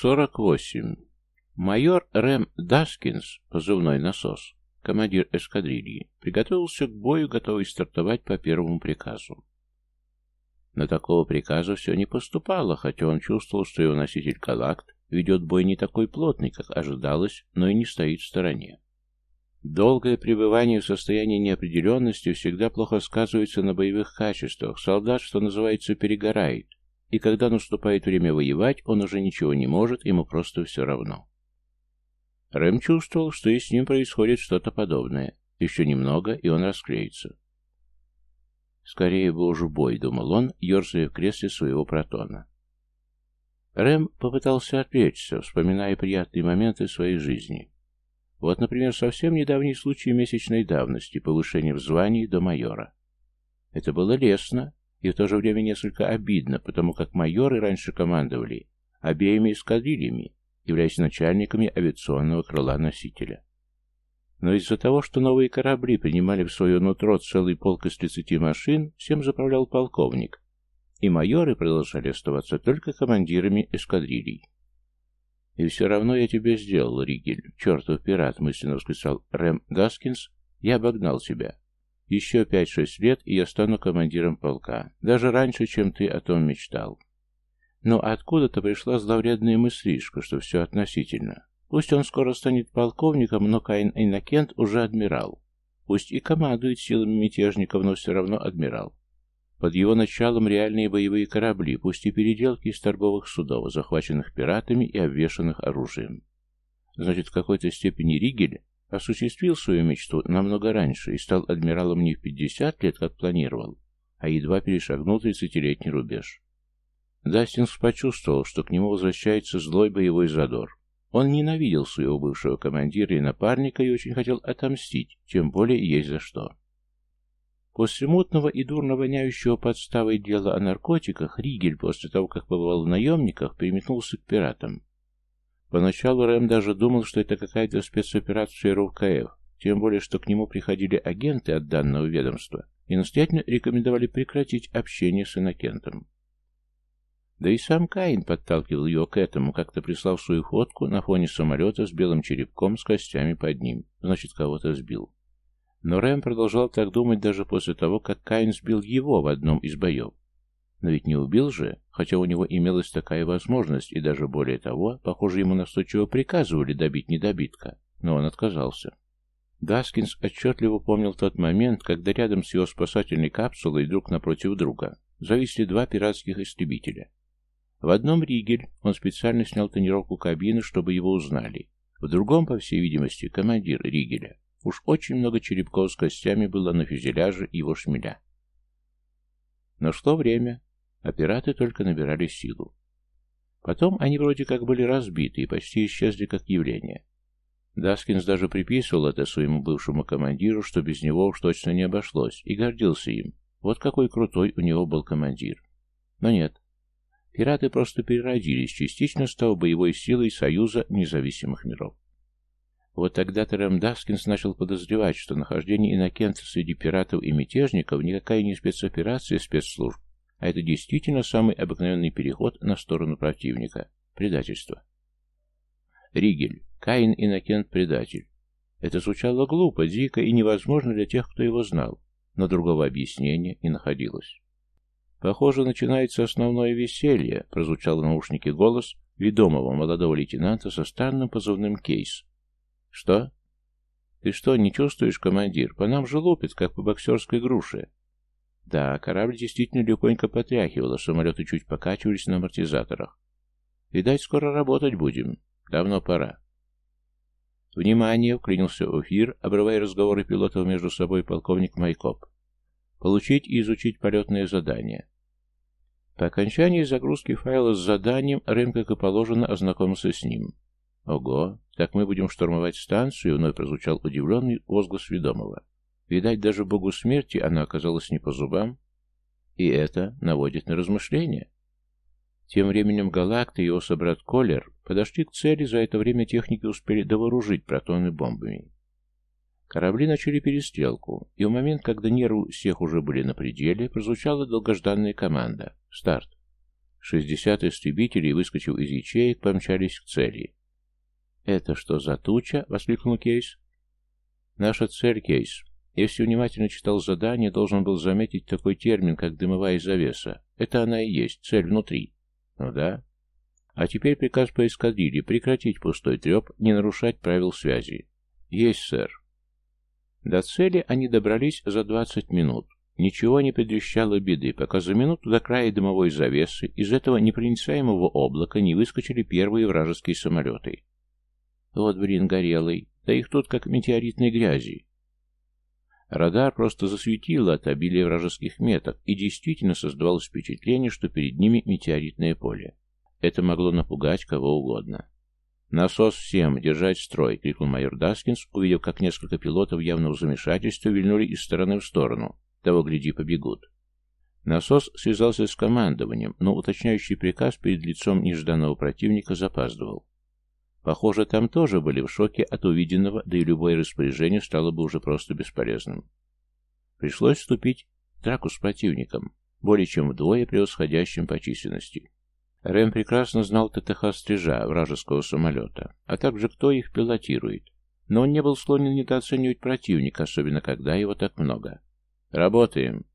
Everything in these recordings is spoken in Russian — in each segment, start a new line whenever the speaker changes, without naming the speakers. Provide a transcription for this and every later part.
48. Майор Рэм Даскинс, позывной «Насос», командир эскадрильи, приготовился к бою, готовый стартовать по первому приказу. Но такого приказа все не поступало, хотя он чувствовал, что его носитель Галакт ведет бой не такой плотный, как ожидалось, но и не стоит в стороне. Долгое пребывание в состоянии неопределенности всегда плохо сказывается на боевых качествах. Солдат, что называется, перегорает, и когда наступает время воевать, он уже ничего не может, ему просто все равно. Рэм чувствовал, что и с ним происходит что-то подобное. Еще немного, и он расклеится. Скорее бы уже бой, думал он, ерзая в кресле своего протона. Рэм попытался отвлечься, вспоминая приятные моменты своей жизни. Вот, например, совсем недавний случай месячной давности, повышение в звании до майора. Это было лестно и в то же время несколько обидно, потому как майоры раньше командовали обеими эскадрильями, являясь начальниками авиационного крыла носителя. Но из-за того, что новые корабли принимали в свое нутро целый полк из 30 машин, всем заправлял полковник, и майоры продолжали оставаться только командирами эскадрилий. «И все равно я тебя сделал, Ригель, чертов пират», — мысленно восклицал Рэм Гаскинс. «Я обогнал тебя. Еще пять-шесть лет, и я стану командиром полка. Даже раньше, чем ты о том мечтал». Но откуда-то пришла зловредная мыслишка, что все относительно. Пусть он скоро станет полковником, но Каин Иннокент уже адмирал. Пусть и командует силами мятежников, но все равно адмирал. Под его началом реальные боевые корабли, пусть и переделки из торговых судов, захваченных пиратами и обвешанных оружием. Значит, в какой-то степени Ригель осуществил свою мечту намного раньше и стал адмиралом не в 50 лет, как планировал, а едва перешагнул 30-летний рубеж. Дастинс почувствовал, что к нему возвращается злой боевой задор. Он ненавидел своего бывшего командира и напарника и очень хотел отомстить, тем более есть за что. После мутного и дурно воняющего подставой дела о наркотиках, Ригель, после того, как побывал в наемниках, переметнулся к пиратам. Поначалу Рэм даже думал, что это какая-то спецоперация РУКФ, тем более, что к нему приходили агенты от данного ведомства и настоятельно рекомендовали прекратить общение с инокентом. Да и сам Каин подталкивал его к этому, как-то прислав свою фотку на фоне самолета с белым черепком с костями под ним. Значит, кого-то сбил. Но Рэм продолжал так думать даже после того, как Каин сбил его в одном из боев. Но ведь не убил же, хотя у него имелась такая возможность, и даже более того, похоже, ему настойчиво приказывали добить недобитка, но он отказался. Даскинс отчетливо помнил тот момент, когда рядом с его спасательной капсулой друг напротив друга зависли два пиратских истребителя. В одном Ригель, он специально снял тонировку кабины, чтобы его узнали. В другом, по всей видимости, командир Ригеля. Уж очень много черепков с костями было на фюзеляже его шмеля. Но шло время, а пираты только набирали силу. Потом они вроде как были разбиты и почти исчезли как явление. Даскинс даже приписывал это своему бывшему командиру, что без него уж точно не обошлось, и гордился им. Вот какой крутой у него был командир. Но нет, Пираты просто переродились, частично став боевой силой Союза независимых миров. Вот тогда-то Рэм Даскинс начал подозревать, что нахождение Инокента среди пиратов и мятежников никакая не спецоперация спецслужб, а это действительно самый обыкновенный переход на сторону противника – предательство. Ригель. Каин Иннокент – предатель. Это звучало глупо, дико и невозможно для тех, кто его знал, но другого объяснения не находилось. «Похоже, начинается основное веселье», — прозвучал в наушнике голос ведомого молодого лейтенанта со странным позывным «Кейс». «Что?» «Ты что, не чувствуешь, командир? По нам же лупит, как по боксерской груше». Да, корабль действительно легонько потряхивало, самолеты чуть покачивались на амортизаторах. «Видать, скоро работать будем. Давно пора». «Внимание!» — вклинился в эфир, обрывая разговоры пилотов между собой полковник Майкоп. «Получить и изучить полетное задание. По окончании загрузки файла с заданием Рэм, как и положено, ознакомился с ним. «Ого, так мы будем штурмовать станцию?» — вновь прозвучал удивленный возглас ведомого. Видать, даже богу смерти она оказалась не по зубам. И это наводит на размышления. Тем временем Галакт и его собрат Колер подошли к цели, за это время техники успели довооружить протоны бомбами. Корабли начали перестрелку, и в момент, когда нервы всех уже были на пределе, прозвучала долгожданная команда «Старт». Шестьдесят истребителей, выскочив из ячеек, помчались к цели. «Это что за туча?» — воскликнул Кейс. «Наша цель, Кейс. Если внимательно читал задание, должен был заметить такой термин, как дымовая завеса. Это она и есть, цель внутри». «Ну да». «А теперь приказ по эскадрилье прекратить пустой треп, не нарушать правил связи». «Есть, сэр». До цели они добрались за двадцать минут. Ничего не предвещало беды, пока за минуту до края дымовой завесы из этого непроницаемого облака не выскочили первые вражеские самолеты. Вот, блин, горелый, да их тут как метеоритной грязи. Радар просто засветил от обилия вражеских меток, и действительно создавалось впечатление, что перед ними метеоритное поле. Это могло напугать кого угодно. «Насос всем! Держать строй!» — крикнул майор Даскинс, увидев, как несколько пилотов явно в замешательстве вильнули из стороны в сторону. Того, гляди, побегут. Насос связался с командованием, но уточняющий приказ перед лицом нежданного противника запаздывал. Похоже, там тоже были в шоке от увиденного, да и любое распоряжение стало бы уже просто бесполезным. Пришлось вступить в драку с противником, более чем вдвое превосходящим по численности. Рэм прекрасно знал ТТХ стрижа вражеского самолета, а также кто их пилотирует. Но он не был склонен недооценивать противника, особенно когда его так много. «Работаем!»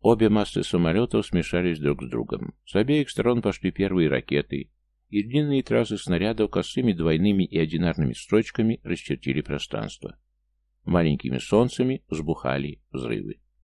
Обе массы самолетов смешались друг с другом. С обеих сторон пошли первые ракеты, и длинные трассы снарядов косыми двойными и одинарными строчками расчертили пространство. Маленькими солнцами взбухали взрывы.